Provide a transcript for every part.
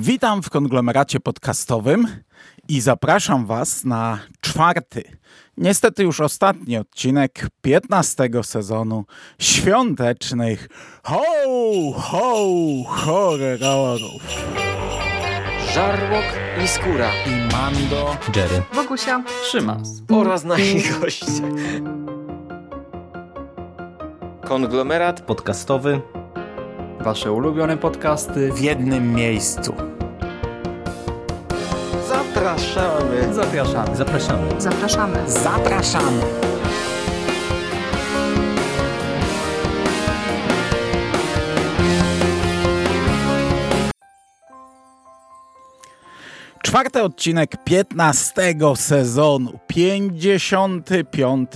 Witam w konglomeracie podcastowym i zapraszam Was na czwarty, niestety już ostatni odcinek 15 sezonu świątecznych ho, ho, horrorów. Żarłok i Skóra I Mando, Jerry. Wokusia. Szymas. oraz nasi goście. Konglomerat Podcastowy. Wasze ulubione podcasty. w jednym miejscu. zapraszamy. Zapraszamy. Zapraszamy. Zapraszamy. Zapraszamy! Czwarty odcinek 15 sezonu, 55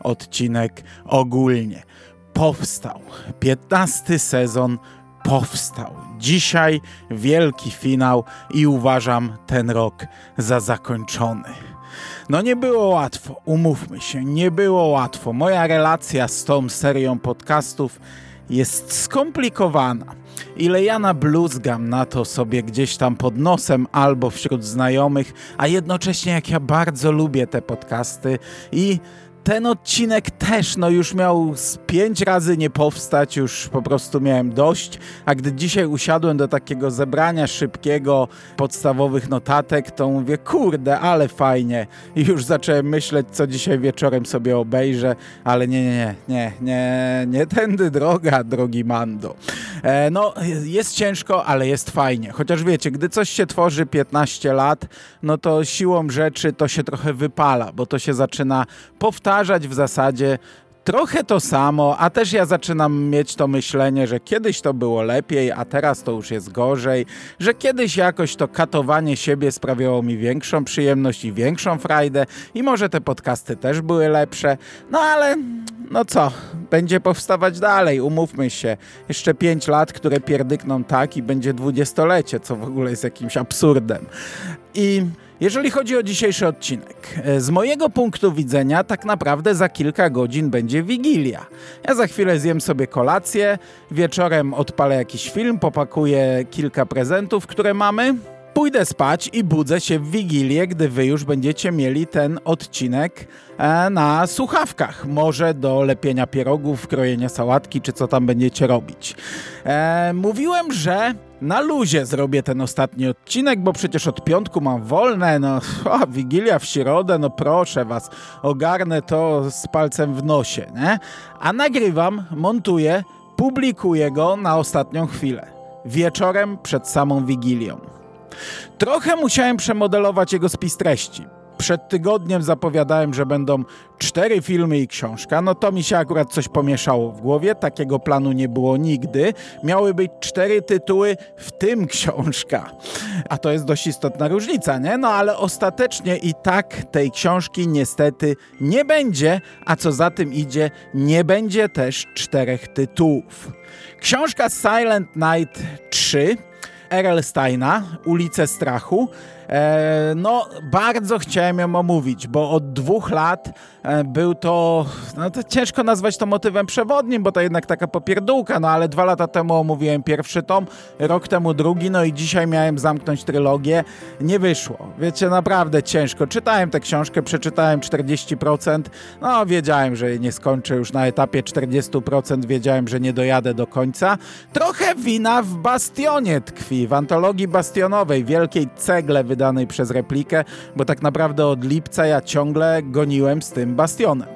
odcinek ogólnie. Powstał. 15 sezon powstał. Dzisiaj wielki finał i uważam ten rok za zakończony. No nie było łatwo, umówmy się, nie było łatwo. Moja relacja z tą serią podcastów jest skomplikowana. Ile ja nabluzgam na to sobie gdzieś tam pod nosem albo wśród znajomych, a jednocześnie jak ja bardzo lubię te podcasty i ten odcinek też, no już miał z pięć razy nie powstać, już po prostu miałem dość, a gdy dzisiaj usiadłem do takiego zebrania szybkiego podstawowych notatek, to mówię, kurde, ale fajnie. I już zacząłem myśleć, co dzisiaj wieczorem sobie obejrzę, ale nie, nie, nie, nie, nie, tędy droga, drogi Mando. E, no, jest ciężko, ale jest fajnie. Chociaż wiecie, gdy coś się tworzy 15 lat, no to siłą rzeczy to się trochę wypala, bo to się zaczyna powtarzać w zasadzie trochę to samo, a też ja zaczynam mieć to myślenie, że kiedyś to było lepiej, a teraz to już jest gorzej, że kiedyś jakoś to katowanie siebie sprawiało mi większą przyjemność i większą frajdę i może te podcasty też były lepsze, no ale no co, będzie powstawać dalej, umówmy się. Jeszcze 5 lat, które pierdykną tak i będzie dwudziestolecie, co w ogóle jest jakimś absurdem. I jeżeli chodzi o dzisiejszy odcinek, e, z mojego punktu widzenia tak naprawdę za kilka godzin będzie Wigilia. Ja za chwilę zjem sobie kolację, wieczorem odpalę jakiś film, popakuję kilka prezentów, które mamy, Pójdę spać i budzę się w Wigilię, gdy wy już będziecie mieli ten odcinek e, na słuchawkach. Może do lepienia pierogów, krojenia sałatki, czy co tam będziecie robić. E, mówiłem, że na luzie zrobię ten ostatni odcinek, bo przecież od piątku mam wolne, no o, Wigilia w środę, no proszę was, ogarnę to z palcem w nosie, nie? A nagrywam, montuję, publikuję go na ostatnią chwilę. Wieczorem przed samą Wigilią. Trochę musiałem przemodelować jego spis treści. Przed tygodniem zapowiadałem, że będą cztery filmy i książka. No to mi się akurat coś pomieszało w głowie. Takiego planu nie było nigdy. Miały być cztery tytuły, w tym książka. A to jest dość istotna różnica, nie? No ale ostatecznie i tak tej książki niestety nie będzie, a co za tym idzie, nie będzie też czterech tytułów. Książka Silent Night 3 R.L. Steina, Ulice Strachu. E, no, bardzo chciałem ją omówić, bo od dwóch lat e, był to, no to ciężko nazwać to motywem przewodnim, bo to jednak taka popierdółka, no ale dwa lata temu omówiłem pierwszy tom, rok temu drugi, no i dzisiaj miałem zamknąć trylogię. Nie wyszło. Wiecie, naprawdę ciężko. Czytałem tę książkę, przeczytałem 40%, no wiedziałem, że nie skończę już na etapie 40%, wiedziałem, że nie dojadę do końca. Trochę wina w Bastionie tkwi, w antologii bastionowej, wielkiej cegle wydanej przez replikę, bo tak naprawdę od lipca ja ciągle goniłem z tym Bastionem.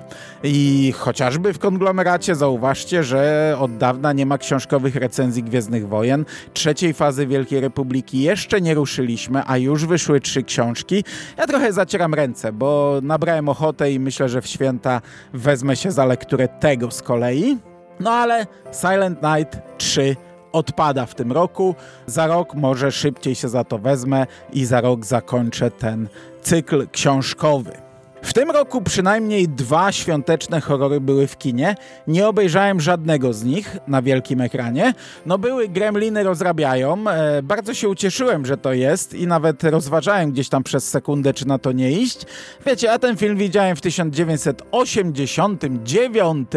I chociażby w konglomeracie zauważcie, że od dawna nie ma książkowych recenzji Gwiezdnych Wojen. Trzeciej fazy Wielkiej Republiki jeszcze nie ruszyliśmy, a już wyszły trzy książki. Ja trochę zacieram ręce, bo nabrałem ochotę i myślę, że w święta wezmę się za lekturę tego z kolei. No ale Silent Night 3 odpada w tym roku. Za rok może szybciej się za to wezmę i za rok zakończę ten cykl książkowy. W tym roku przynajmniej dwa świąteczne horrory były w kinie. Nie obejrzałem żadnego z nich na wielkim ekranie. No były Gremliny rozrabiają. E, bardzo się ucieszyłem, że to jest i nawet rozważałem gdzieś tam przez sekundę, czy na to nie iść. Wiecie, a ten film widziałem w 1989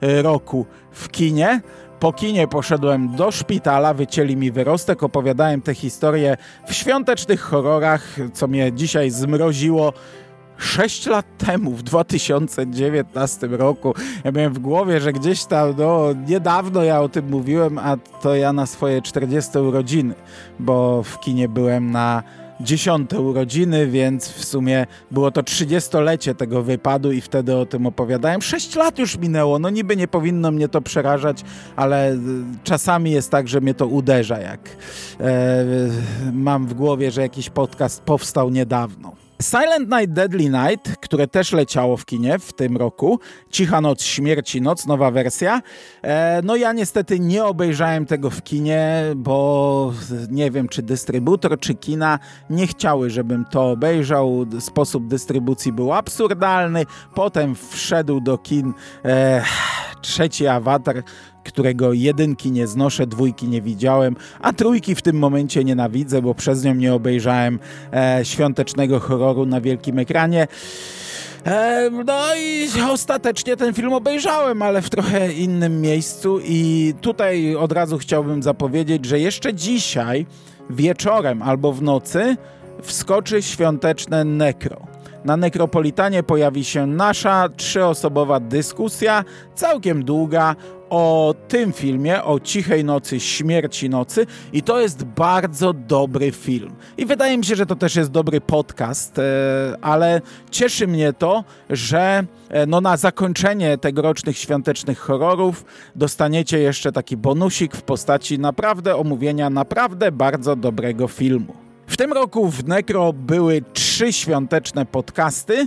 roku w kinie. Po kinie poszedłem do szpitala, wycięli mi wyrostek, opowiadałem tę historię w świątecznych horrorach, co mnie dzisiaj zmroziło. 6 lat temu, w 2019 roku, ja miałem w głowie, że gdzieś tam, no niedawno ja o tym mówiłem, a to ja na swoje 40 urodziny, bo w kinie byłem na dziesiąte urodziny, więc w sumie było to 30-lecie tego wypadu i wtedy o tym opowiadałem. Sześć lat już minęło, no niby nie powinno mnie to przerażać, ale e, czasami jest tak, że mnie to uderza, jak e, mam w głowie, że jakiś podcast powstał niedawno. Silent Night, Deadly Night, które też leciało w kinie w tym roku. Cicha Noc, Śmierci Noc, nowa wersja. E, no ja niestety nie obejrzałem tego w kinie, bo nie wiem, czy dystrybutor, czy kina nie chciały, żebym to obejrzał. Sposób dystrybucji był absurdalny. Potem wszedł do kin e, trzeci awatar, którego jedynki nie znoszę, dwójki nie widziałem, a trójki w tym momencie nienawidzę, bo przez nią nie obejrzałem e, świątecznego horroru na wielkim ekranie. E, no i ostatecznie ten film obejrzałem, ale w trochę innym miejscu i tutaj od razu chciałbym zapowiedzieć, że jeszcze dzisiaj wieczorem albo w nocy wskoczy świąteczne Necro. Na Nekropolitanie pojawi się nasza trzyosobowa dyskusja, całkiem długa, o tym filmie, o Cichej Nocy, Śmierci Nocy i to jest bardzo dobry film. I wydaje mi się, że to też jest dobry podcast, e, ale cieszy mnie to, że e, no na zakończenie tegorocznych świątecznych horrorów dostaniecie jeszcze taki bonusik w postaci naprawdę omówienia naprawdę bardzo dobrego filmu. W tym roku w Necro były trzy świąteczne podcasty.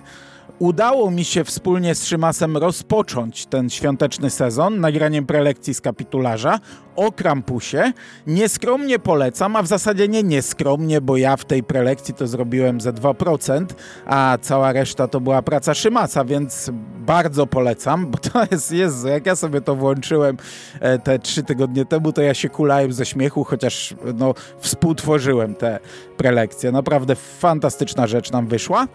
Udało mi się wspólnie z Szymasem rozpocząć ten świąteczny sezon nagraniem prelekcji z kapitularza o Krampusie. Nieskromnie polecam, a w zasadzie nie nieskromnie, bo ja w tej prelekcji to zrobiłem ze 2%, a cała reszta to była praca Szymasa, więc bardzo polecam, bo to jest, Jezu, jak ja sobie to włączyłem e, te trzy tygodnie temu, to ja się kulałem ze śmiechu, chociaż no, współtworzyłem te prelekcje. Naprawdę fantastyczna rzecz nam wyszła.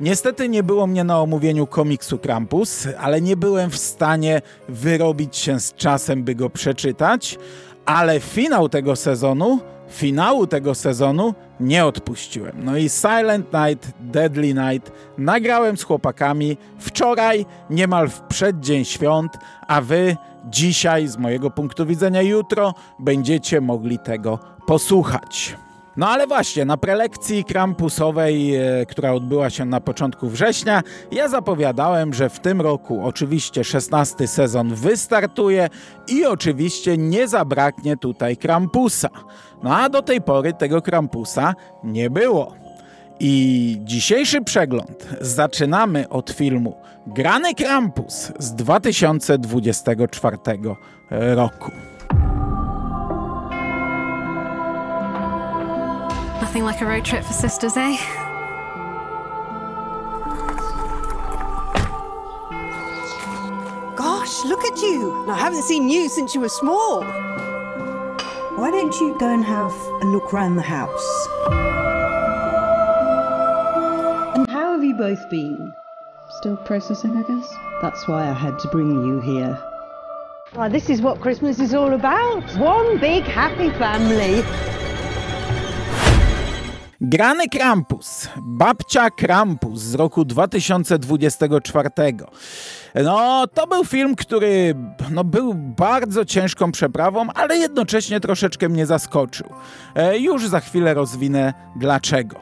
Niestety nie było mnie na omówieniu komiksu Krampus, ale nie byłem w stanie wyrobić się z czasem, by go przeczytać, ale finał tego sezonu, finału tego sezonu nie odpuściłem. No i Silent Night, Deadly Night nagrałem z chłopakami wczoraj, niemal w przeddzień świąt, a wy dzisiaj, z mojego punktu widzenia jutro, będziecie mogli tego posłuchać. No ale właśnie, na prelekcji krampusowej, e, która odbyła się na początku września, ja zapowiadałem, że w tym roku oczywiście 16 sezon wystartuje i oczywiście nie zabraknie tutaj krampusa. No a do tej pory tego krampusa nie było. I dzisiejszy przegląd zaczynamy od filmu Grany Krampus z 2024 roku. Nothing like a road trip for sisters, eh? Gosh, look at you. I haven't seen you since you were small. Why don't you go and have a look round the house? And how have you both been? Still processing, I guess. That's why I had to bring you here. Well, this is what Christmas is all about. One big happy family. Grany Krampus, babcia Krampus z roku 2024. No, to był film, który no, był bardzo ciężką przeprawą, ale jednocześnie troszeczkę mnie zaskoczył. E, już za chwilę rozwinę dlaczego.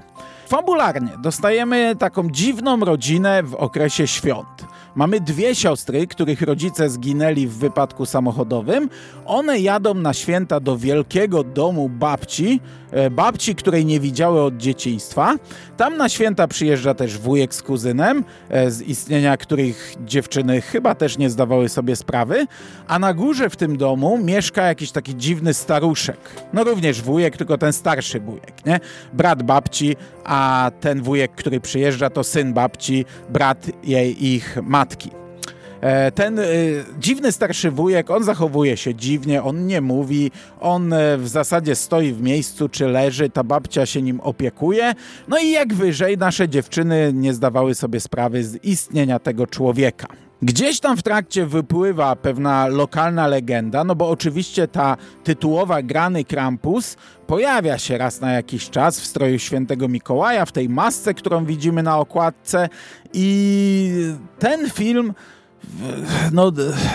Fabularnie dostajemy taką dziwną rodzinę w okresie świąt. Mamy dwie siostry, których rodzice zginęli w wypadku samochodowym. One jadą na święta do wielkiego domu babci, e, babci, której nie widziały od dzieciństwa. Tam na święta przyjeżdża też wujek z kuzynem, e, z istnienia których dziewczyny chyba też nie zdawały sobie sprawy. A na górze w tym domu mieszka jakiś taki dziwny staruszek. No również wujek, tylko ten starszy wujek, nie? Brat babci, a ten wujek, który przyjeżdża, to syn babci, brat jej ich matki. E, ten y, dziwny starszy wujek, on zachowuje się dziwnie, on nie mówi, on y, w zasadzie stoi w miejscu czy leży, ta babcia się nim opiekuje. No i jak wyżej, nasze dziewczyny nie zdawały sobie sprawy z istnienia tego człowieka. Gdzieś tam w trakcie wypływa pewna lokalna legenda, no bo oczywiście ta tytułowa grany Krampus pojawia się raz na jakiś czas w stroju świętego Mikołaja, w tej masce, którą widzimy na okładce. I ten film no,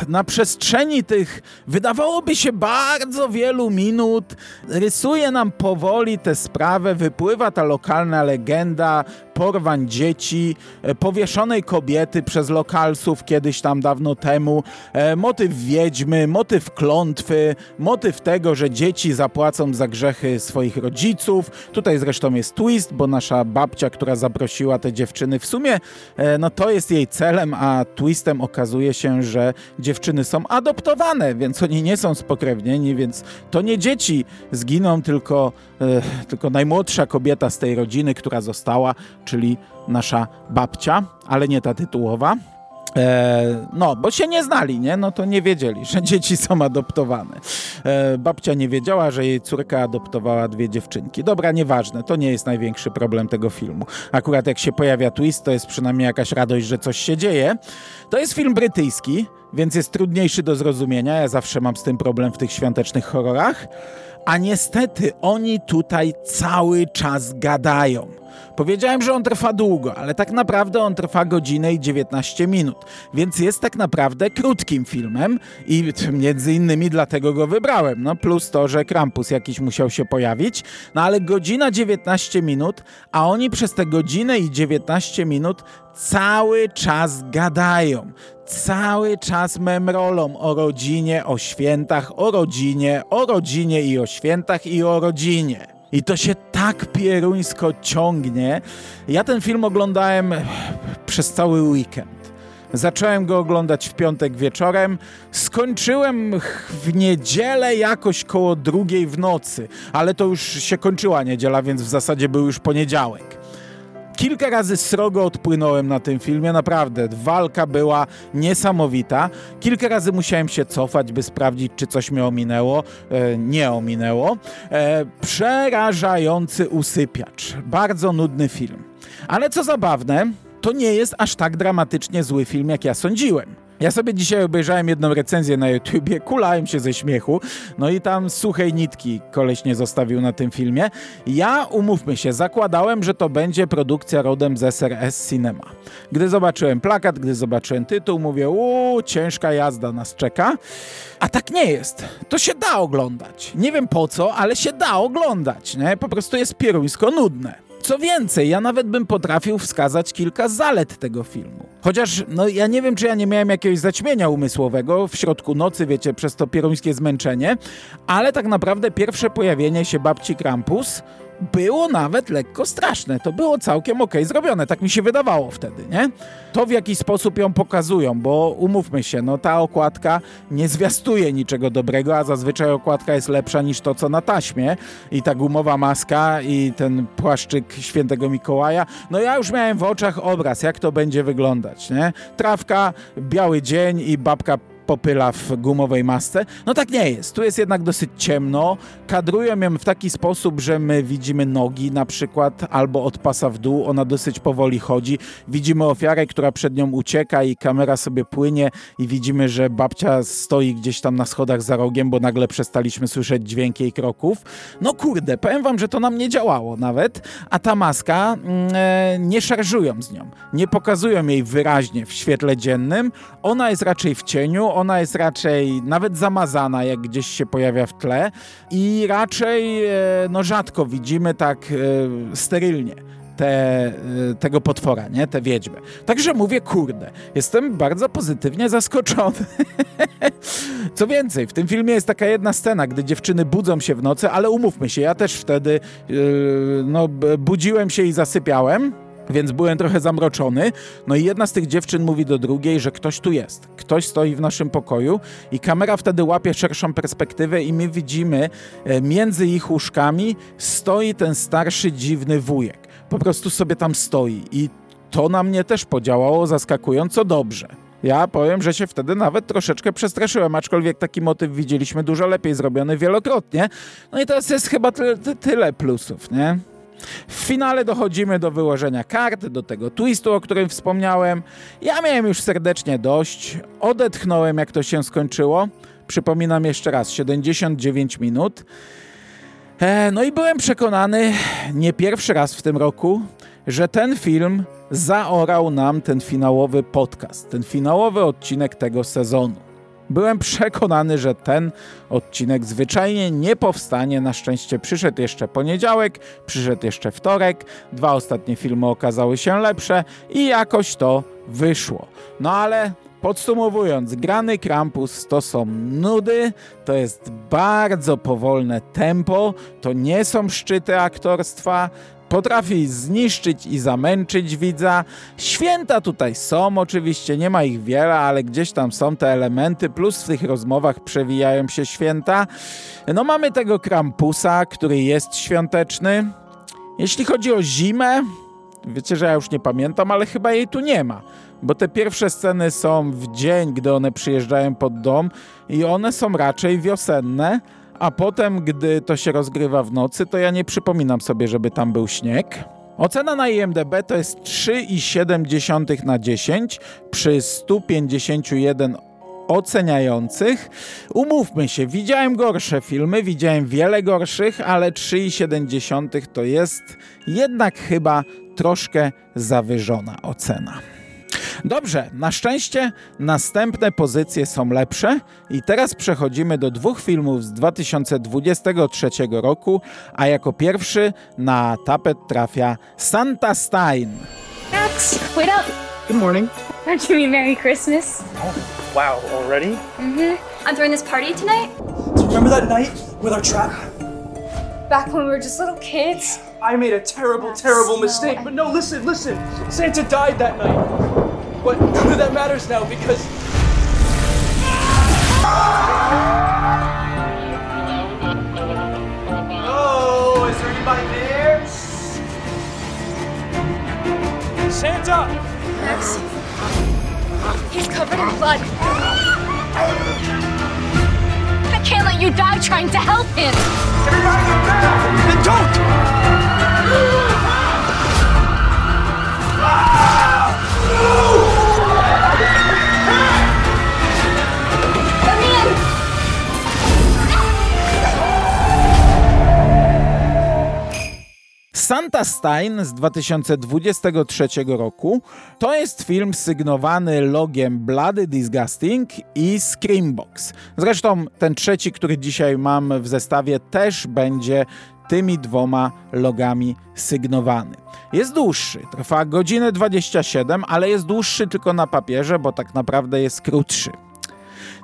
na przestrzeni tych wydawałoby się bardzo wielu minut rysuje nam powoli tę sprawę, wypływa ta lokalna legenda porwań dzieci, e, powieszonej kobiety przez lokalsów kiedyś tam dawno temu, e, motyw wiedźmy, motyw klątwy, motyw tego, że dzieci zapłacą za grzechy swoich rodziców. Tutaj zresztą jest twist, bo nasza babcia, która zaprosiła te dziewczyny, w sumie e, no to jest jej celem, a twistem okazuje się, że dziewczyny są adoptowane, więc oni nie są spokrewnieni, więc to nie dzieci zginą, tylko, tylko najmłodsza kobieta z tej rodziny, która została, czyli nasza babcia, ale nie ta tytułowa. E, no, bo się nie znali, nie? No to nie wiedzieli, że dzieci są adoptowane. E, babcia nie wiedziała, że jej córka adoptowała dwie dziewczynki. Dobra, nieważne, to nie jest największy problem tego filmu. Akurat jak się pojawia twist, to jest przynajmniej jakaś radość, że coś się dzieje. To jest film brytyjski, więc jest trudniejszy do zrozumienia. Ja zawsze mam z tym problem w tych świątecznych horrorach. A niestety oni tutaj cały czas gadają. Powiedziałem, że on trwa długo, ale tak naprawdę on trwa godzinę i 19 minut, więc jest tak naprawdę krótkim filmem i między innymi dlatego go wybrałem. No plus to, że Krampus jakiś musiał się pojawić, no ale godzina 19 minut, a oni przez te godzinę i 19 minut cały czas gadają cały czas memrolą o rodzinie, o świętach, o rodzinie, o rodzinie i o świętach i o rodzinie. I to się tak pieruńsko ciągnie. Ja ten film oglądałem przez cały weekend. Zacząłem go oglądać w piątek wieczorem, skończyłem w niedzielę jakoś koło drugiej w nocy, ale to już się kończyła niedziela, więc w zasadzie był już poniedziałek. Kilka razy srogo odpłynąłem na tym filmie, naprawdę. Walka była niesamowita. Kilka razy musiałem się cofać, by sprawdzić, czy coś mnie ominęło. E, nie ominęło. E, przerażający usypiacz. Bardzo nudny film. Ale co zabawne, to nie jest aż tak dramatycznie zły film, jak ja sądziłem. Ja sobie dzisiaj obejrzałem jedną recenzję na YouTubie, kulałem się ze śmiechu, no i tam suchej nitki koleś nie zostawił na tym filmie. Ja, umówmy się, zakładałem, że to będzie produkcja rodem z SRS Cinema. Gdy zobaczyłem plakat, gdy zobaczyłem tytuł, mówię, uuu, ciężka jazda nas czeka. A tak nie jest. To się da oglądać. Nie wiem po co, ale się da oglądać, nie? Po prostu jest pieruńsko nudne. Co więcej, ja nawet bym potrafił wskazać kilka zalet tego filmu. Chociaż, no ja nie wiem, czy ja nie miałem jakiegoś zaćmienia umysłowego w środku nocy, wiecie, przez to pieruńskie zmęczenie, ale tak naprawdę pierwsze pojawienie się babci Krampus było nawet lekko straszne. To było całkiem ok zrobione, tak mi się wydawało wtedy, nie? To w jaki sposób ją pokazują, bo umówmy się, no ta okładka nie zwiastuje niczego dobrego, a zazwyczaj okładka jest lepsza niż to, co na taśmie i ta gumowa maska i ten płaszczyk świętego Mikołaja. No ja już miałem w oczach obraz, jak to będzie wyglądać, nie? Trawka, biały dzień i babka popyla w gumowej masce. No tak nie jest. Tu jest jednak dosyć ciemno. Kadrują ją w taki sposób, że my widzimy nogi na przykład albo od pasa w dół. Ona dosyć powoli chodzi. Widzimy ofiarę, która przed nią ucieka i kamera sobie płynie i widzimy, że babcia stoi gdzieś tam na schodach za rogiem, bo nagle przestaliśmy słyszeć dźwięk jej kroków. No kurde, powiem wam, że to nam nie działało nawet, a ta maska e, nie szarżują z nią. Nie pokazują jej wyraźnie w świetle dziennym. Ona jest raczej w cieniu, ona jest raczej nawet zamazana, jak gdzieś się pojawia w tle i raczej e, no rzadko widzimy tak e, sterylnie. Te, e, tego potwora, nie? Tę wiedźmę. Także mówię, kurde, jestem bardzo pozytywnie zaskoczony. Co więcej, w tym filmie jest taka jedna scena, gdy dziewczyny budzą się w nocy, ale umówmy się, ja też wtedy yy, no, budziłem się i zasypiałem, więc byłem trochę zamroczony. No i jedna z tych dziewczyn mówi do drugiej, że ktoś tu jest. Ktoś stoi w naszym pokoju i kamera wtedy łapie szerszą perspektywę i my widzimy e, między ich łóżkami stoi ten starszy, dziwny wujek. po prostu sobie tam stoi i to na mnie też podziałało zaskakująco dobrze. Ja powiem, że się wtedy nawet troszeczkę przestraszyłem, aczkolwiek taki motyw widzieliśmy dużo lepiej zrobiony wielokrotnie. No i teraz jest chyba ty, ty, tyle plusów, nie? W finale dochodzimy do wyłożenia kart, do tego twistu, o którym wspomniałem. Ja miałem już serdecznie dość, odetchnąłem jak to się skończyło. Przypominam jeszcze raz, 79 minut. E, no i byłem przekonany, nie pierwszy raz w tym roku, że ten film zaorał nam ten finałowy podcast, ten finałowy odcinek tego sezonu. Byłem przekonany, że ten odcinek zwyczajnie nie powstanie. Na szczęście przyszedł jeszcze poniedziałek, przyszedł jeszcze wtorek. Dwa ostatnie filmy okazały się lepsze i jakoś to wyszło. No ale Podsumowując, grany Krampus to są nudy, to jest bardzo powolne tempo, to nie są szczyty aktorstwa, potrafi zniszczyć i zamęczyć widza. Święta tutaj są, oczywiście nie ma ich wiele, ale gdzieś tam są te elementy, plus w tych rozmowach przewijają się święta. No mamy tego Krampusa, który jest świąteczny. Jeśli chodzi o zimę, wiecie, że ja już nie pamiętam, ale chyba jej tu nie ma bo te pierwsze sceny są w dzień, gdy one przyjeżdżają pod dom i one są raczej wiosenne, a potem, gdy to się rozgrywa w nocy, to ja nie przypominam sobie, żeby tam był śnieg. Ocena na IMDb to jest 3,7 na 10 przy 151 oceniających. Umówmy się, widziałem gorsze filmy, widziałem wiele gorszych, ale 3,7 to jest jednak chyba troszkę zawyżona ocena. Dobrze, na szczęście następne pozycje są lepsze i teraz przechodzimy do dwóch filmów z 2023 roku, a jako pierwszy na tapet trafia Santa Stein. Max, wait up. Good morning. Aren't you me Merry Christmas? Oh, wow, already? Mm-hmm. I'm throwing this party tonight. Do you remember that night with our trap? Back when we were just little kids. I made a terrible, terrible mistake, but no, listen, listen. Santa died that night. But none of that matters now because. Oh, is there anybody there? Santa! Max. He's covered in blood. I can't let you die trying to help him. Everybody get down! Then don't! Santa Stein z 2023 roku to jest film sygnowany logiem Bloody Disgusting i Screambox. Zresztą ten trzeci, który dzisiaj mam w zestawie, też będzie tymi dwoma logami sygnowany. Jest dłuższy, trwa godzinę 27, ale jest dłuższy tylko na papierze, bo tak naprawdę jest krótszy.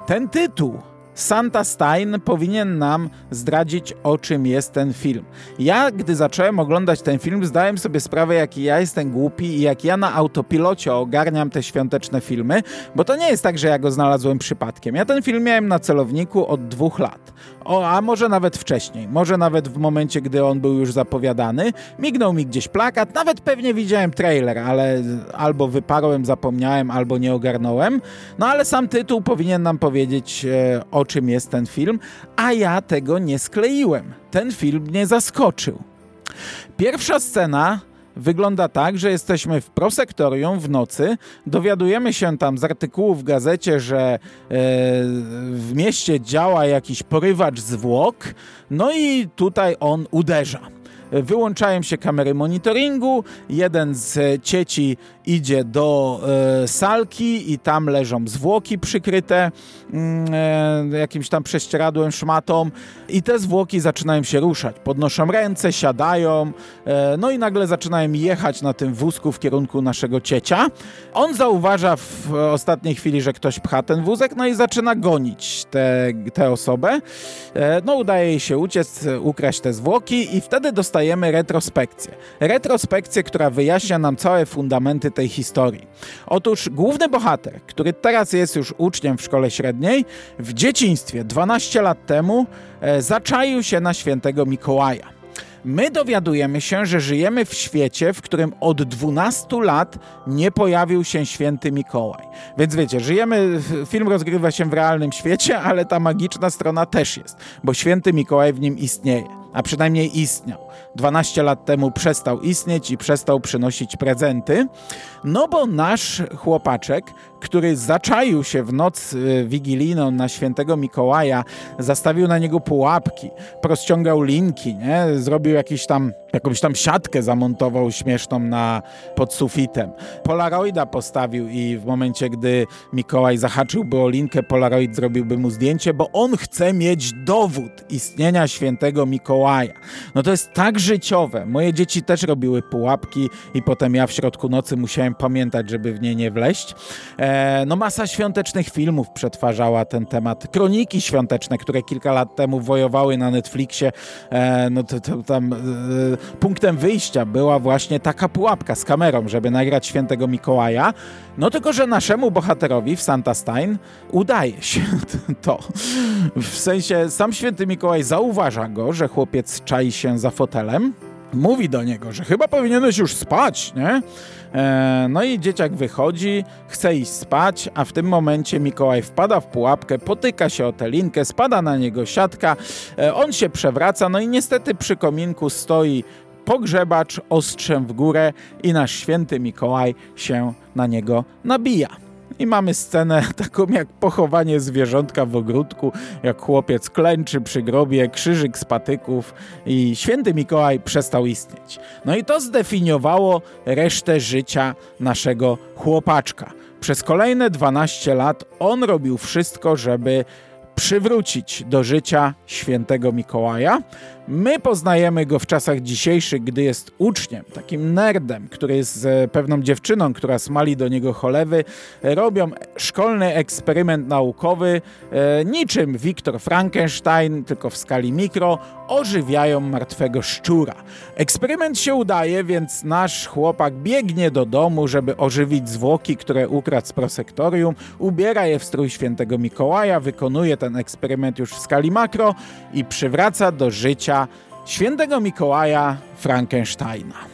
Ten tytuł Santa Stein powinien nam zdradzić, o czym jest ten film. Ja, gdy zacząłem oglądać ten film, zdałem sobie sprawę, jaki ja jestem głupi i jak ja na autopilocie ogarniam te świąteczne filmy, bo to nie jest tak, że ja go znalazłem przypadkiem. Ja ten film miałem na celowniku od dwóch lat. O, a może nawet wcześniej, może nawet w momencie, gdy on był już zapowiadany. Mignął mi gdzieś plakat, nawet pewnie widziałem trailer, ale albo wyparłem, zapomniałem, albo nie ogarnąłem. No ale sam tytuł powinien nam powiedzieć, e, o czym jest ten film, a ja tego nie skleiłem. Ten film mnie zaskoczył. Pierwsza scena wygląda tak, że jesteśmy w prosektorium w nocy. Dowiadujemy się tam z artykułów w gazecie, że e, w mieście działa jakiś porywacz zwłok, no i tutaj on uderza. Wyłączają się kamery monitoringu, jeden z cieci idzie do e, salki i tam leżą zwłoki przykryte mm, e, jakimś tam prześcieradłem, szmatą i te zwłoki zaczynają się ruszać. Podnoszą ręce, siadają, e, no i nagle zaczynają jechać na tym wózku w kierunku naszego ciecia. On zauważa w ostatniej chwili, że ktoś pcha ten wózek, no i zaczyna gonić tę osobę. E, no udaje jej się uciec, ukraść te zwłoki i wtedy dostajemy retrospekcję. Retrospekcję, która wyjaśnia nam całe fundamenty tej historii. Otóż główny bohater, który teraz jest już uczniem w szkole średniej, w dzieciństwie, 12 lat temu, e, zaczaił się na świętego Mikołaja. my dowiadujemy się, że żyjemy w świecie, w którym od 12 lat nie pojawił się święty Mikołaj. Więc wiecie, żyjemy, film rozgrywa się w realnym świecie, ale ta magiczna strona też jest, bo święty Mikołaj w nim istnieje, a przynajmniej istniał. 12 lat temu przestał istnieć i przestał przynosić prezenty, no bo nasz chłopaczek, który zaczaił się w noc y, wigilijną na świętego Mikołaja, zastawił na niego pułapki, rozciągał linki, nie? zrobił jakiś tam, jakąś tam siatkę zamontował śmieszną na, pod sufitem. Polaroida postawił i w momencie, gdy Mikołaj zahaczyłby o linkę, Polaroid zrobiłby mu zdjęcie, bo on chce mieć dowód istnienia świętego Mikołaja. No to jest tak życiowe. Moje dzieci też robiły pułapki i potem ja w środku nocy musiałem pamiętać, żeby w nie nie wleść. E, no masa świątecznych filmów przetwarzała ten temat. Kroniki świąteczne, które kilka lat temu wojowały na Netflixie, e, no to, to tam e, punktem wyjścia była właśnie taka pułapka z kamerą, żeby nagrać świętego Mikołaja. No tylko, że naszemu bohaterowi w Santa Stein udaje się to. W sensie sam święty Mikołaj zauważa go, że chłopiec czai się za fotelem, mówi do niego, że chyba powinieneś już spać, nie? E, no i dzieciak wychodzi, chce iść spać, a w tym momencie Mikołaj wpada w pułapkę, potyka się o tę linkę, spada na niego siatka, e, on się przewraca, no i niestety przy kominku stoi pogrzebacz ostrzem w górę i nasz święty Mikołaj się na niego nabija. I mamy scenę taką jak pochowanie zwierzątka w ogródku, jak chłopiec klęczy przy grobie, krzyżyk z patyków i święty Mikołaj przestał istnieć. No i to zdefiniowało resztę życia naszego chłopaczka. Przez kolejne 12 lat on robił wszystko, żeby przywrócić do życia świętego Mikołaja. My poznajemy go w czasach dzisiejszych, gdy jest uczniem, takim nerdem, który jest z pewną dziewczyną, która smali do niego cholewy. Robią szkolny eksperyment naukowy, e, niczym Wiktor Frankenstein, tylko w skali mikro, ożywiają martwego szczura. Eksperyment się udaje, więc nasz chłopak biegnie do domu, żeby ożywić zwłoki, które ukradł z prosektorium, ubiera je w strój świętego Mikołaja, wykonuje ten eksperyment już w skali makro i przywraca do życia świętego Mikołaja Frankensteina.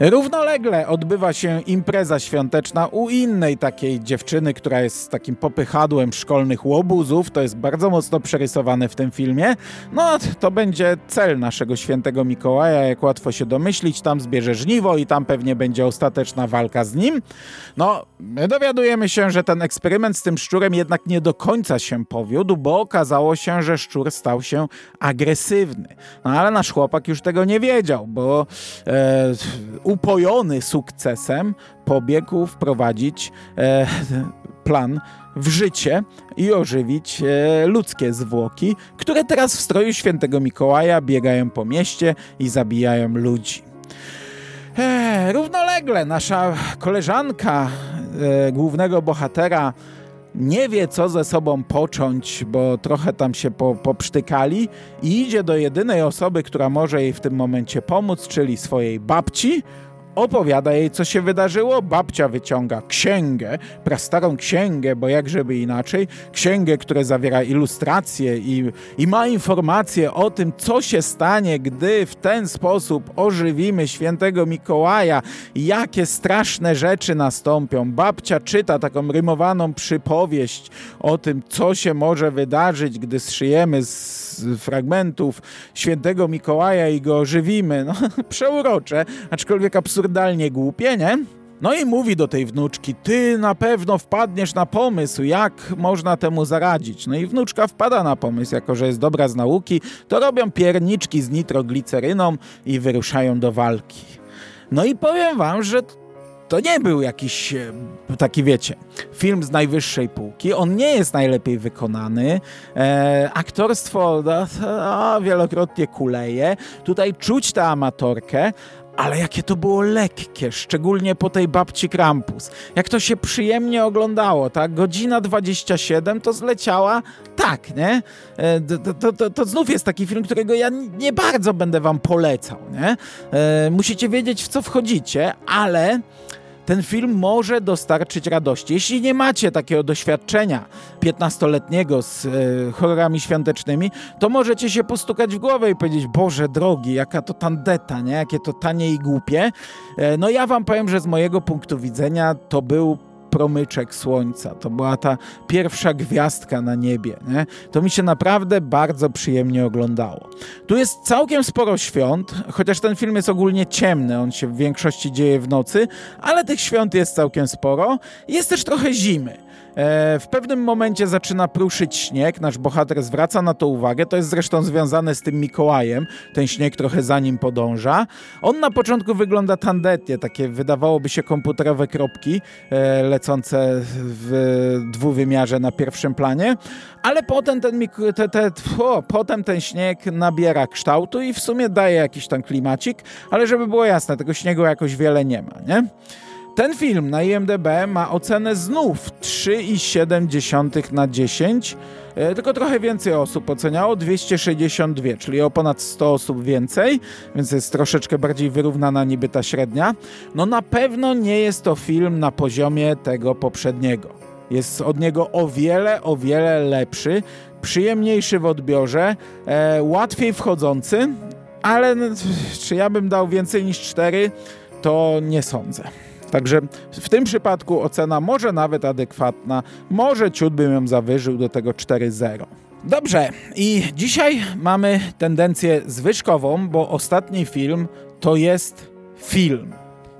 Równolegle odbywa się impreza świąteczna u innej takiej dziewczyny, która jest takim popychadłem szkolnych łobuzów. To jest bardzo mocno przerysowane w tym filmie. No, to będzie cel naszego świętego Mikołaja, jak łatwo się domyślić. Tam zbierze żniwo i tam pewnie będzie ostateczna walka z nim. No, my dowiadujemy się, że ten eksperyment z tym szczurem jednak nie do końca się powiódł, bo okazało się, że szczur stał się agresywny. No, ale nasz chłopak już tego nie wiedział, bo e, upojony sukcesem, pobiegł wprowadzić e, plan w życie i ożywić e, ludzkie zwłoki, które teraz w stroju świętego Mikołaja biegają po mieście i zabijają ludzi. E, równolegle nasza koleżanka e, głównego bohatera nie wie, co ze sobą począć, bo trochę tam się po, poprztykali i idzie do jedynej osoby, która może jej w tym momencie pomóc, czyli swojej babci, opowiada jej, co się wydarzyło. Babcia wyciąga księgę, prastarą księgę, bo jak żeby inaczej, księgę, która zawiera ilustracje i, i ma informacje o tym, co się stanie, gdy w ten sposób ożywimy świętego Mikołaja, jakie straszne rzeczy nastąpią. Babcia czyta taką rymowaną przypowieść o tym, co się może wydarzyć, gdy zszyjemy z fragmentów świętego Mikołaja i go ożywimy. No, przeurocze, aczkolwiek absurdalnie głupie, nie? No i mówi do tej wnuczki, ty na pewno wpadniesz na pomysł, jak można temu zaradzić. No i wnuczka wpada na pomysł, jako że jest dobra z nauki, to robią pierniczki z nitrogliceryną i wyruszają do walki. No i powiem wam, że to nie był jakiś e, taki, wiecie, film z najwyższej półki. On nie jest najlepiej wykonany. E, aktorstwo no, wielokrotnie kuleje. Tutaj czuć tę amatorkę, ale jakie to było lekkie, szczególnie po tej babci Krampus. Jak to się przyjemnie oglądało, tak? Godzina 27 to zleciała tak, nie? E, to, to, to, to znów jest taki film, którego ja nie bardzo będę wam polecał, nie? E, musicie wiedzieć, w co wchodzicie, ale ten film może dostarczyć radości. Jeśli nie macie takiego doświadczenia 15-letniego z e, horrorami świątecznymi, to możecie się postukać w głowę i powiedzieć, Boże drogi, jaka to tandeta, nie? jakie to tanie i głupie. E, no ja wam powiem, że z mojego punktu widzenia to był promyczek słońca. To była ta pierwsza gwiazdka na niebie. Nie? To mi się naprawdę bardzo przyjemnie oglądało. Tu jest całkiem sporo świąt, chociaż ten film jest ogólnie ciemny, on się w większości dzieje w nocy, ale tych świąt jest całkiem sporo. Jest też trochę zimy. E, w pewnym momencie zaczyna pruszyć śnieg, nasz bohater zwraca na to uwagę, to jest zresztą związane z tym Mikołajem, ten śnieg trochę za nim podąża. On na początku wygląda tandetnie, takie wydawałoby się komputerowe kropki e, lecące w dwuwymiarze na pierwszym planie, ale potem ten, te, te, potem ten śnieg nabiera kształtu i w sumie daje jakiś tam klimacik, ale żeby było jasne, tego śniegu jakoś wiele nie ma, nie? Ten film na IMDb ma ocenę znów 3,7 na 10, e, tylko trochę więcej osób oceniało, 262, czyli o ponad 100 osób więcej, więc jest troszeczkę bardziej wyrównana niby ta średnia. No na pewno nie jest to film na poziomie tego poprzedniego. Jest od niego o wiele, o wiele lepszy, przyjemniejszy w odbiorze, e, łatwiej wchodzący, ale czy ja bym dał więcej niż 4, to nie sądzę. Także w tym przypadku ocena może nawet adekwatna, może ciut bym ją zawyżył do tego 4-0. Dobrze, i dzisiaj mamy tendencję zwyżkową, bo ostatni film to jest film.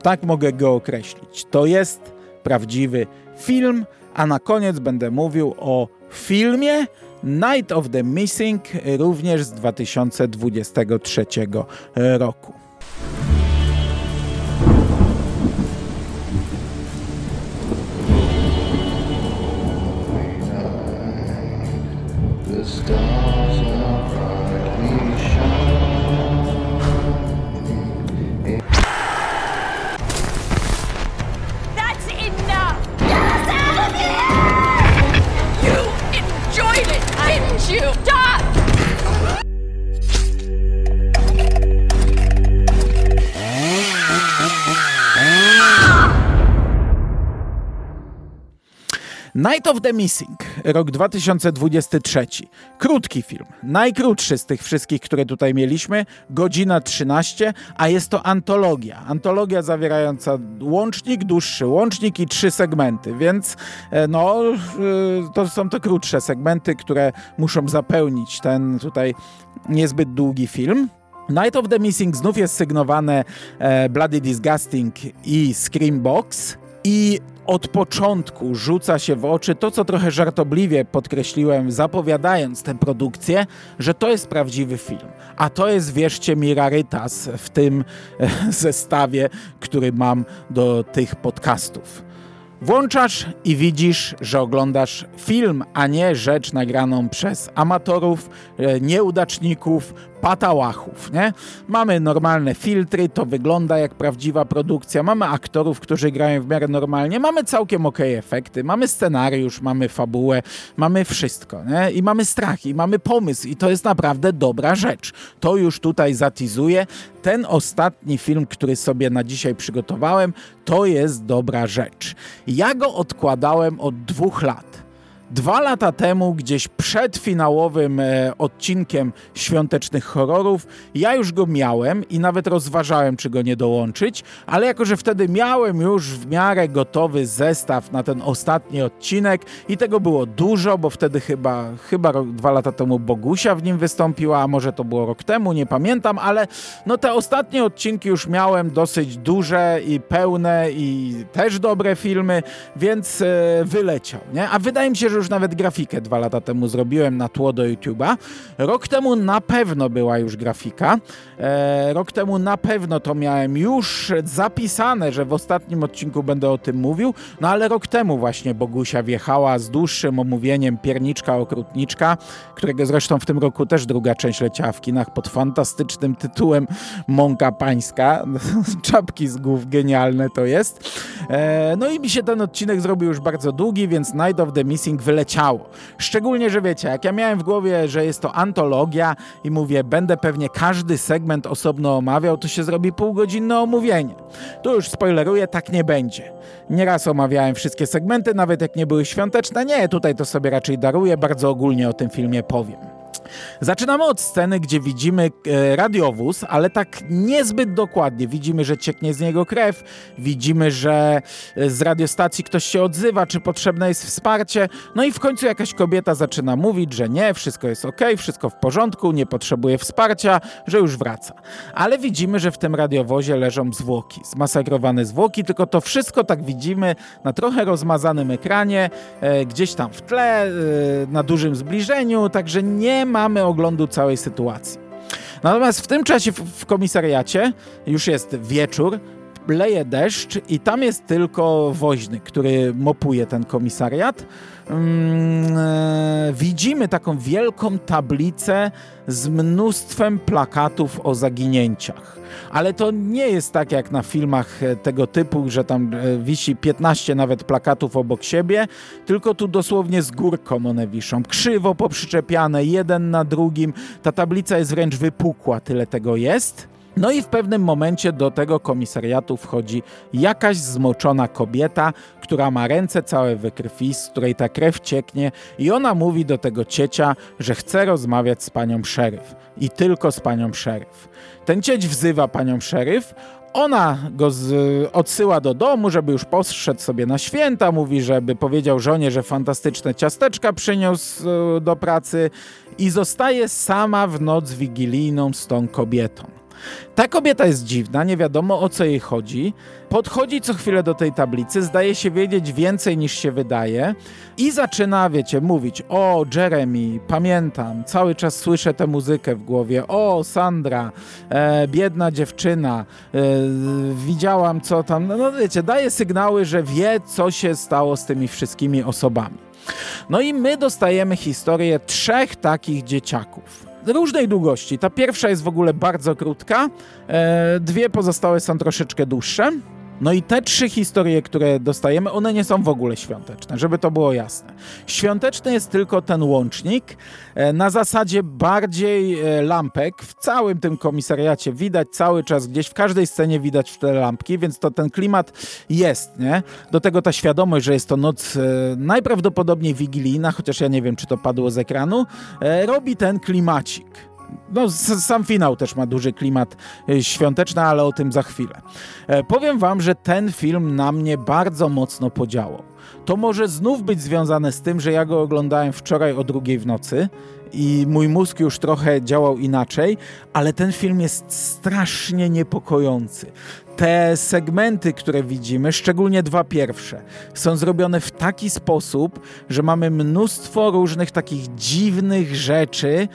Tak mogę go określić. To jest prawdziwy film, a na koniec będę mówił o filmie Night of the Missing, również z 2023 roku. stars. Night of the Missing, rok 2023. Krótki film, najkrótszy z tych wszystkich, które tutaj mieliśmy, godzina 13, a jest to antologia. Antologia zawierająca łącznik, dłuższy łącznik i trzy segmenty, więc e, no, e, to są to krótsze segmenty, które muszą zapełnić ten tutaj niezbyt długi film. Night of the Missing znów jest sygnowane e, Bloody Disgusting i Screambox. I od początku rzuca się w oczy to, co trochę żartobliwie podkreśliłem, zapowiadając tę produkcję, że to jest prawdziwy film. A to jest, wierzcie mi, rarytas w tym e, zestawie, który mam do tych podcastów. Włączasz i widzisz, że oglądasz film, a nie rzecz nagraną przez amatorów, e, nieudaczników, patałachów, nie? Mamy normalne filtry, to wygląda jak prawdziwa produkcja, mamy aktorów, którzy grają w miarę normalnie, mamy całkiem ok efekty, mamy scenariusz, mamy fabułę, mamy wszystko, nie? I mamy strach, i mamy pomysł i to jest naprawdę dobra rzecz. To już tutaj zatizuje. Ten ostatni film, który sobie na dzisiaj przygotowałem, to jest dobra rzecz. Ja go odkładałem od dwóch lat. Dwa lata temu, gdzieś przed finałowym e, odcinkiem świątecznych horrorów, ja już go miałem i nawet rozważałem, czy go nie dołączyć, ale jako, że wtedy miałem już w miarę gotowy zestaw na ten ostatni odcinek i tego było dużo, bo wtedy chyba, chyba dwa lata temu Bogusia w nim wystąpiła, a może to było rok temu, nie pamiętam, ale no te ostatnie odcinki już miałem dosyć duże i pełne i też dobre filmy, więc e, wyleciał, nie? A wydaje mi się, że już nawet grafikę dwa lata temu zrobiłem na tło do YouTube'a. Rok temu na pewno była już grafika. E, rok temu na pewno to miałem już zapisane, że w ostatnim odcinku będę o tym mówił. No ale rok temu właśnie Bogusia wjechała z dłuższym omówieniem Pierniczka Okrutniczka, którego zresztą w tym roku też druga część leciała w kinach pod fantastycznym tytułem Mąka Pańska. Czapki z głów, genialne to jest. E, no i mi się ten odcinek zrobił już bardzo długi, więc Night of the Missing wyleciało. Szczególnie, że wiecie, jak ja miałem w głowie, że jest to antologia i mówię, będę pewnie każdy segment osobno omawiał, to się zrobi półgodzinne omówienie. Tu już spoileruję, tak nie będzie. Nieraz omawiałem wszystkie segmenty, nawet jak nie były świąteczne. Nie, tutaj to sobie raczej daruję, bardzo ogólnie o tym filmie powiem. Zaczynamy od sceny, gdzie widzimy e, radiowóz, ale tak niezbyt dokładnie. Widzimy, że cieknie z niego krew, widzimy, że e, z radiostacji ktoś się odzywa, czy potrzebne jest wsparcie. No i w końcu jakaś kobieta zaczyna mówić, że nie, wszystko jest ok, wszystko w porządku, nie potrzebuje wsparcia, że już wraca. Ale widzimy, że w tym radiowozie leżą zwłoki, zmasakrowane zwłoki, tylko to wszystko tak widzimy na trochę rozmazanym ekranie, e, gdzieś tam w tle, na dużym zbliżeniu, także nie mamy oglądu całej sytuacji. Natomiast w tym czasie w, komisariacie już jest wieczór, leje deszcz i tam jest tylko woźny, który mopuje ten komisariat. Mm, e, widzimy taką wielką tablicę z mnóstwem plakatów o zaginięciach. Ale to nie jest tak jak na filmach e, tego typu, że tam e, wisi 15 nawet plakatów obok siebie, tylko tu dosłownie z górką one wiszą. Krzywo poprzyczepiane, jeden na drugim. Ta tablica jest wręcz wypukła, tyle tego jest. No i w pewnym momencie do tego komisariatu wchodzi jakaś zmoczona kobieta, która ma ręce całe we krwi, z której ta krew cieknie i ona mówi do tego ciecia, że chce rozmawiać z panią szeryf i tylko z panią szeryf. Ten cieć wzywa panią szeryf, ona go z, odsyła do domu, żeby już poszedł sobie na święta. Mówi, żeby powiedział żonie, że fantastyczne ciasteczka przyniósł e, do pracy i zostaje sama w noc wigilijną z tą kobietą. Ta kobieta jest dziwna, nie wiadomo o co jej chodzi. Podchodzi co chwilę do tej tablicy, zdaje się wiedzieć więcej niż się wydaje i zaczyna, wiecie, mówić: O, Jeremy, pamiętam, cały czas słyszę tę muzykę w głowie. O, Sandra, e, biedna dziewczyna, e, widziałam co tam. No, no wiecie, daje sygnały, że wie, co się stało z tymi wszystkimi osobami. No i my dostajemy historię trzech takich dzieciaków różnej długości. Ta pierwsza jest w ogóle bardzo krótka, e, dwie pozostałe są troszeczkę dłuższe. No i te trzy historie, które dostajemy, one nie są w ogóle świąteczne, żeby to było jasne. Świąteczny jest tylko ten łącznik. E, na zasadzie bardziej e, lampek. W całym tym komisariacie widać cały czas, gdzieś w każdej scenie widać te lampki, więc to ten klimat jest, nie? Do tego ta świadomość, że jest to noc e, najprawdopodobniej wigilijna, chociaż ja nie wiem, czy to padło z ekranu, robi ten klimacik. No, sam finał też ma duży klimat y, świąteczny, ale o tym za chwilę. E, powiem wam, że ten film na mnie bardzo mocno podziałał. To może znów być związane z tym, że ja go oglądałem wczoraj o drugiej w nocy i mój mózg już trochę działał inaczej, ale ten film jest strasznie niepokojący. Te segmenty, które widzimy, szczególnie dwa pierwsze, są zrobione w taki sposób, że mamy mnóstwo różnych takich dziwnych rzeczy,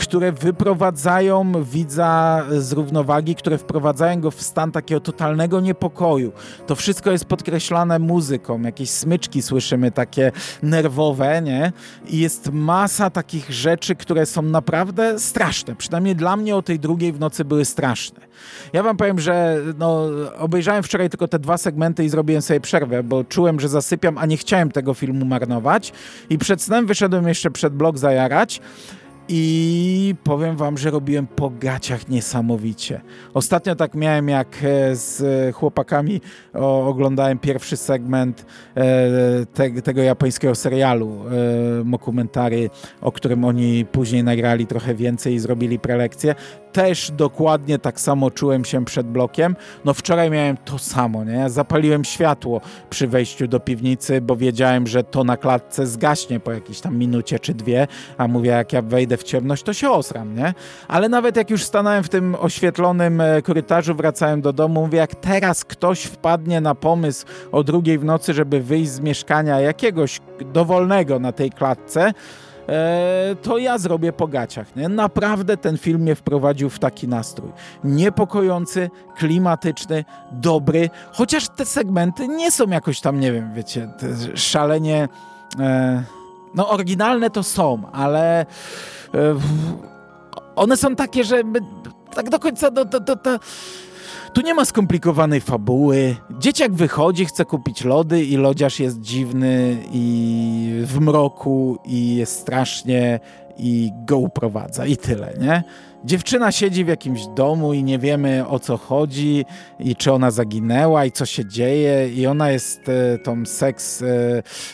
które wyprowadzają widza z równowagi, które wprowadzają go w stan takiego totalnego niepokoju. To wszystko jest podkreślane muzyką, jakieś smyczki słyszymy takie nerwowe, nie? I jest masa takich rzeczy, które są naprawdę straszne. Przynajmniej dla mnie o tej drugiej w nocy były straszne. Ja wam powiem, że no, obejrzałem wczoraj tylko te dwa segmenty i zrobiłem sobie przerwę, bo czułem, że zasypiam, a nie chciałem tego filmu marnować. I przed snem wyszedłem jeszcze przed blok zajarać. I powiem wam, że robiłem po gaciach niesamowicie. Ostatnio tak miałem, jak e, z chłopakami oglądałem pierwszy segment e, te, tego japońskiego serialu e, Mokumentary, o którym oni później nagrali trochę więcej i zrobili prelekcję też dokładnie tak samo czułem się przed blokiem. No wczoraj miałem to samo, nie? Zapaliłem światło przy wejściu do piwnicy, bo wiedziałem, że to na klatce zgaśnie po jakiejś tam minucie czy dwie, a mówię, jak ja wejdę w ciemność, to się osram, nie? Ale nawet jak już stanąłem w tym oświetlonym e, korytarzu, wracałem do domu, mówię, jak teraz ktoś wpadnie na pomysł o drugiej w nocy, żeby wyjść z mieszkania jakiegoś dowolnego na tej klatce, to ja zrobię po gaciach. Nie? Naprawdę ten film mnie wprowadził w taki nastrój. Niepokojący, klimatyczny, dobry, chociaż te segmenty nie są jakoś tam, nie wiem, wiecie, szalenie... E, no oryginalne to są, ale e, one są takie, że tak do końca do, do, do, do Tu nie ma skomplikowanej fabuły. Dzieciak wychodzi, chce kupić lody i lodziarz jest dziwny i w mroku i jest strasznie i go uprowadza i tyle, nie? Dziewczyna siedzi w jakimś domu i nie wiemy o co chodzi i czy ona zaginęła i co się dzieje i ona jest e, tą seks e,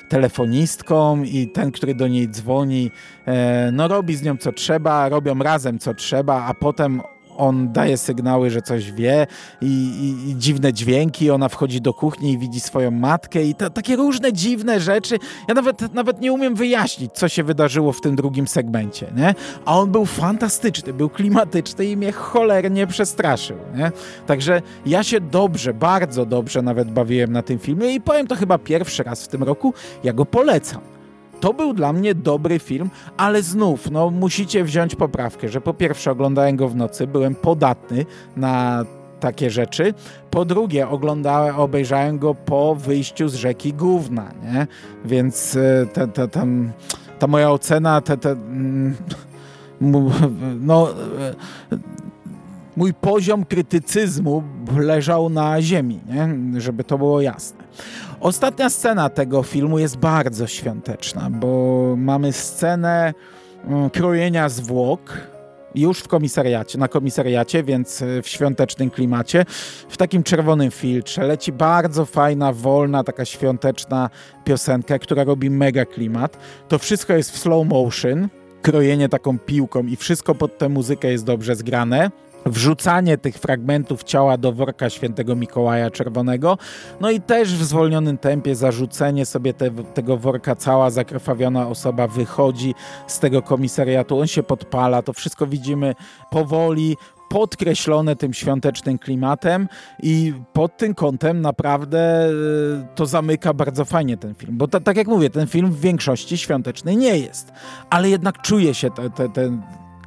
telefonistką i ten, który do niej dzwoni, e, no robi z nią co trzeba, robią razem co trzeba, a potem on daje sygnały, że coś wie i, i, i, dziwne dźwięki, ona wchodzi do kuchni i widzi swoją matkę i to, takie różne dziwne rzeczy. Ja nawet, nawet nie umiem wyjaśnić, co się wydarzyło w tym drugim segmencie, nie? A on był fantastyczny, był klimatyczny i mnie cholernie przestraszył, nie? Także ja się dobrze, bardzo dobrze nawet bawiłem na tym filmie i powiem to chyba pierwszy raz w tym roku, ja go polecam. To był dla mnie dobry film, ale znów, no musicie wziąć poprawkę, że po pierwsze oglądałem go w nocy, byłem podatny na takie rzeczy. Po drugie, oglądałem, obejrzałem go po wyjściu z rzeki Gówna, nie? Więc e, te, te, tam, ta moja ocena, te, te, mm, no, e, mój poziom krytycyzmu leżał na ziemi, nie? żeby to było jasne. Ostatnia scena tego filmu jest bardzo świąteczna, bo mamy scenę mm, krojenia zwłok już w komisariacie, na komisariacie, więc e, w świątecznym klimacie, w takim czerwonym filtrze. Leci bardzo fajna, wolna, taka świąteczna piosenka, która robi mega klimat. To wszystko jest w slow motion, krojenie taką piłką i wszystko pod tę muzykę jest dobrze zgrane wrzucanie tych fragmentów ciała do worka świętego Mikołaja Czerwonego, no i też w zwolnionym tempie zarzucenie sobie te, tego worka, cała zakrwawiona osoba wychodzi z tego komisariatu, on się podpala, to wszystko widzimy powoli, podkreślone tym świątecznym klimatem. I pod tym kątem naprawdę y, to zamyka bardzo fajnie ten film, bo tak jak mówię, ten film w większości świąteczny nie jest, ale jednak czuje się te, te, ten,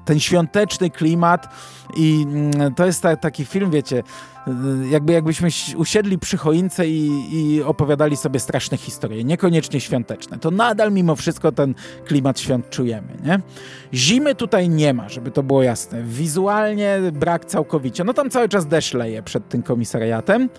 ten świąteczny klimat i mm, to jest ta, taki film, wiecie, jakby jakbyśmy usiedli przy choince i, i, opowiadali sobie straszne historie, niekoniecznie świąteczne, to nadal mimo wszystko ten klimat świąt czujemy, nie? Zimy tutaj nie ma, żeby to było jasne. Wizualnie brak całkowicie. No tam cały czas deszcz leje przed tym komisariatem.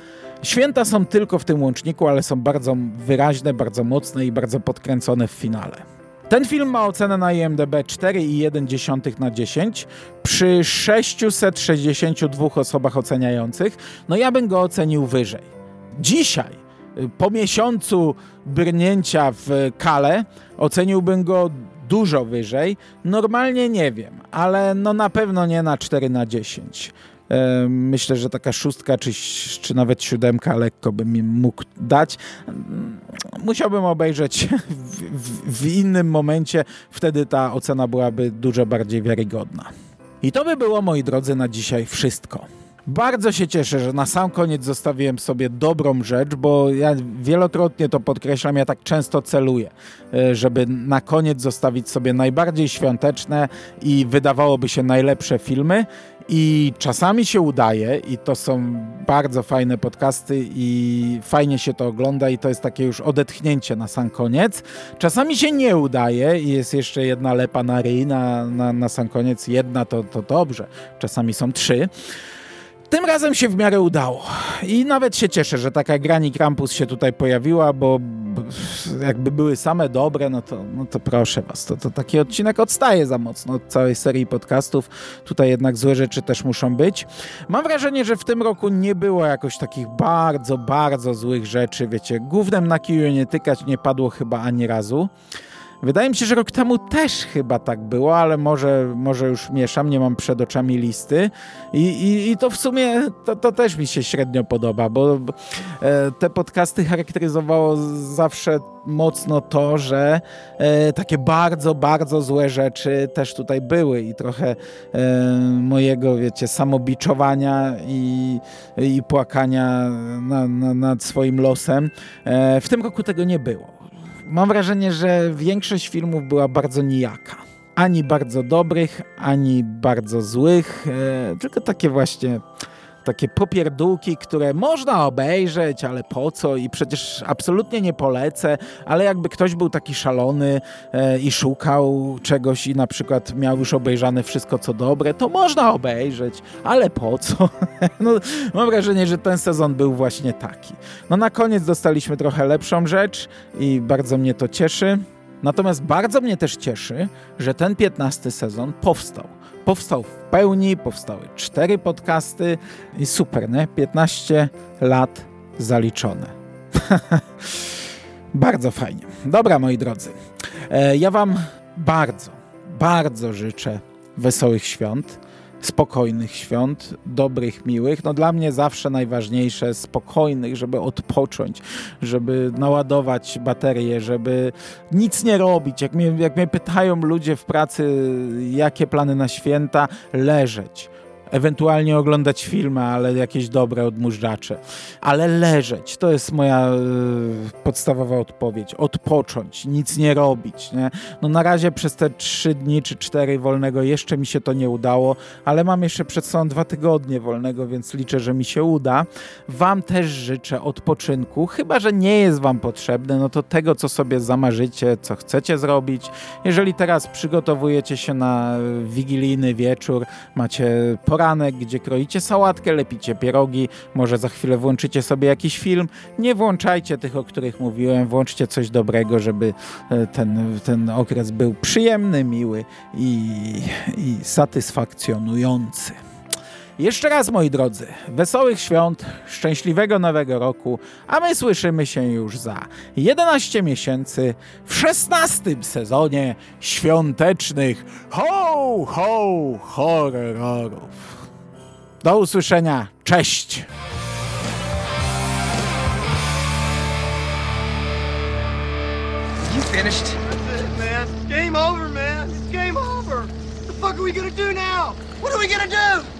Święta są tylko w tym łączniku, ale są bardzo wyraźne, bardzo mocne i bardzo podkręcone w finale. Ten film ma ocenę na IMDb 4,1 na 10 przy 662 osobach oceniających. No ja bym go ocenił wyżej. Dzisiaj, po miesiącu brnięcia w kale, oceniłbym go dużo wyżej. Normalnie nie wiem, ale no na pewno nie na 4 na 10. Myślę, że taka szóstka czy, czy nawet siódemka lekko bym mi mógł dać. Musiałbym obejrzeć w, w, w innym momencie, wtedy ta ocena byłaby dużo bardziej wiarygodna. I to by było, moi drodzy, na dzisiaj wszystko. Bardzo się cieszę, że na sam koniec zostawiłem sobie dobrą rzecz, bo ja wielokrotnie to podkreślam, ja tak często celuję, e, żeby na koniec zostawić sobie najbardziej świąteczne i wydawałoby się najlepsze filmy. I czasami się udaje, i to są bardzo fajne podcasty, i fajnie się to ogląda, i to jest takie już odetchnięcie na sam koniec. Czasami się nie udaje, i jest jeszcze jedna lepa na ryj na, na, na sam koniec. Jedna to, to dobrze, czasami są trzy. Tym razem się w miarę udało i nawet się cieszę, że taka Grani Krampus się tutaj pojawiła, bo jakby były same dobre, no to, no to proszę was, to, to taki odcinek odstaje za mocno od całej serii podcastów. Tutaj jednak złe rzeczy też muszą być. Mam wrażenie, że w tym roku nie było jakoś takich bardzo, bardzo złych rzeczy, wiecie, głównym na kiju nie tykać nie padło chyba ani razu. Wydaje mi się, że rok temu też chyba tak było, ale może, może już mieszam, nie mam przed oczami listy. I, i, i to w sumie to, to też mi się średnio podoba, bo, bo e, te podcasty charakteryzowało zawsze mocno to, że e, takie bardzo, bardzo złe rzeczy też tutaj były i trochę e, mojego, wiecie, samobiczowania i, i płakania na, na, nad swoim losem. E, w tym roku tego nie było mam wrażenie, że większość filmów była bardzo nijaka. Ani bardzo dobrych, ani bardzo złych, e, tylko takie właśnie takie popierdółki, które można obejrzeć, ale po co i przecież absolutnie nie polecę, ale jakby ktoś był taki szalony e, i szukał czegoś i na przykład miał już obejrzane wszystko co dobre, to można obejrzeć, ale po co? no, mam wrażenie, że ten sezon był właśnie taki. No na koniec dostaliśmy trochę lepszą rzecz i bardzo mnie to cieszy. Natomiast bardzo mnie też cieszy, że ten 15 sezon powstał. Powstał w pełni, powstały cztery podcasty i super, nie? 15 lat zaliczone. bardzo fajnie. Dobra, moi drodzy. E, ja Wam bardzo, bardzo życzę wesołych świąt, spokojnych świąt, dobrych, miłych. No dla mnie zawsze najważniejsze spokojnych, żeby odpocząć, żeby naładować baterię, żeby nic nie robić. Jak mnie, jak mnie pytają ludzie w pracy, jakie plany na święta, leżeć. Ewentualnie oglądać filmy, ale jakieś dobre odmurzacze. Ale leżeć, to jest moja y, podstawowa odpowiedź. Odpocząć, nic nie robić. Nie? No na razie przez te trzy dni czy cztery wolnego jeszcze mi się to nie udało, ale mam jeszcze przed sobą dwa tygodnie wolnego, więc liczę, że mi się uda. Wam też życzę odpoczynku, chyba że nie jest Wam potrzebne, no to tego, co sobie zamarzycie, co chcecie zrobić. Jeżeli teraz przygotowujecie się na wigilijny wieczór, macie poranek, gdzie kroicie sałatkę, lepicie pierogi, może za chwilę włączycie sobie jakiś film, nie włączajcie tych, o których mówiłem, włączcie coś dobrego, żeby e, ten, ten okres był przyjemny, miły i, i satysfakcjonujący. Jeszcze raz, moi drodzy, wesołych świąt, szczęśliwego nowego roku, a my słyszymy się już za 11 miesięcy w 16 sezonie świątecznych ho, ho, horrorów. Do usłyszenia, cześć! You finished? That's it, man. Game over, man. It's game over. What the fuck are we gonna do now? What are we gonna do?